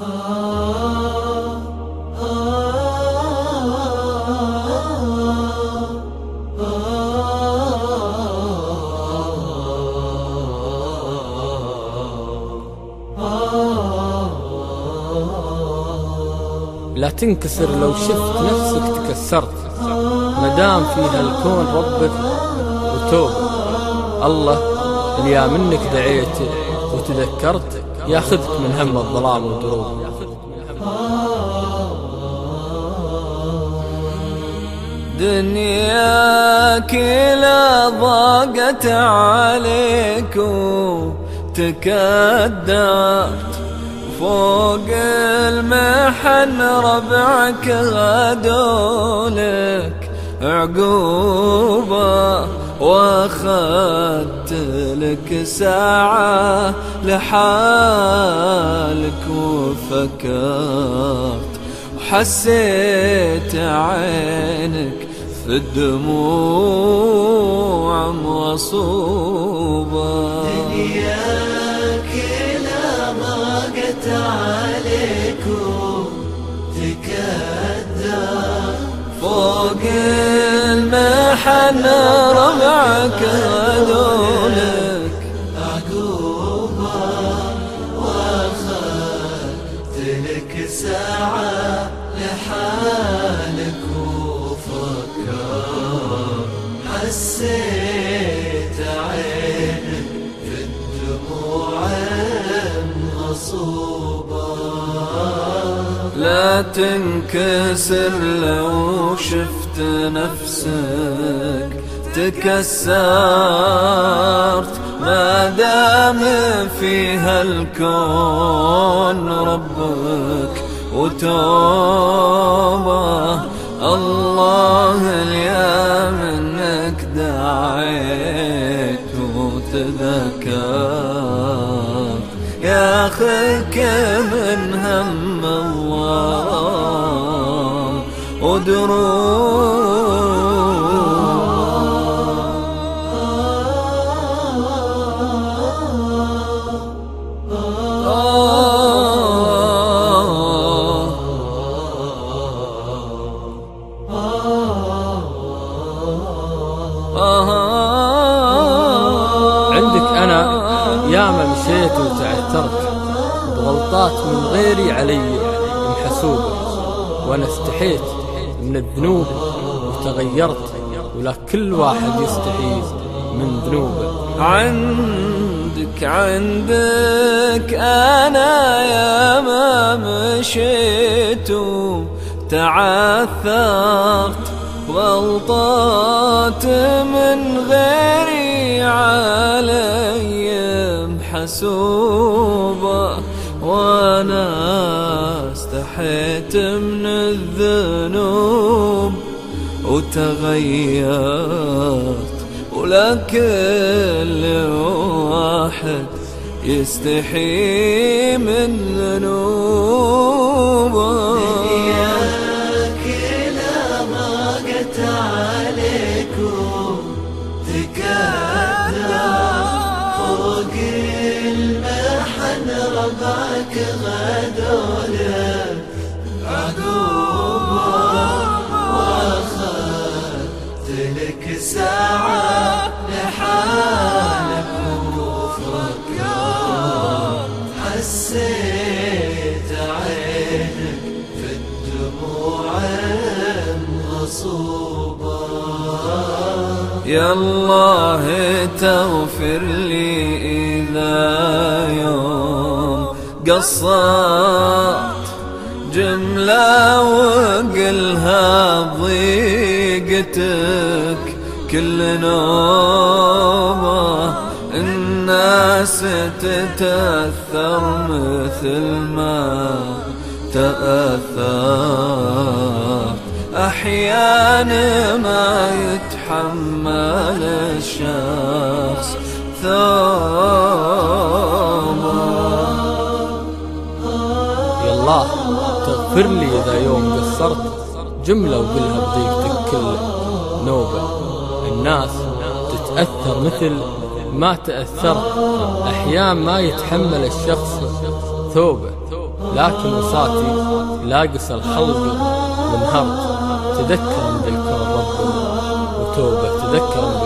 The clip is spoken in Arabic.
لا تنكسر لو شفت نفسك تكسرت. مدام فيها الكون ربك وتوب. الله اللي منك دعيت وتذكرت. ياخذك من هم الظلام والدروب. دنياك لا ضاقت عليك وتكدرت. فوق المحن ربعك غدولك عقوبة. واخدت لك ساعة لحالك وفكرت وحسيت عينك في الدموع مصوبة. عليك تكدر فوق المحن ربعك هدولك عقوبة واخذت لك ساعة لحالك وفكر حسيت تنكسر لو شفت نفسك تكسرت. ما دام فيها الكون ربك وتوبة الله اليا منك دعيت وتذكرت. ياخذك من هم الظلام عندك أنا ياما مشيت وتعثرت بغلطات من غيري علي محسوبة وأنا استحيت من الذنوب وتغيرت ولا كل واحد يستحي من ذنوبه عندك عندك أنا يا ما مشيت وتعثرت. غلطات من غيري علي محسوبة وأنا استحيت من الذنوب وتغيرت ولا كل واحد يستحي من ذنوبه كلا ما قت عليك تكدر ساعة لحالك وفكرت حسيت عينك في الدموع مغصوبة يا الله تغفر لي إذا يوم قصرت. جملة وقلها ضيقتك كل نوبة الناس تتأثر مثل ما تأثرت أحيانا ما يتحمل الشخص ثوبه. الله تغفر لي إذا يوم قصرت جملة وقلها بضيقتك كل نوبة. الناس تتأثر مثل ما تأثرت أحيان ما يتحمل الشخص ثوبه لكن وصاتي لاقس الخلق وانهرت تذكر بالكون ربنا وتوبة تذكر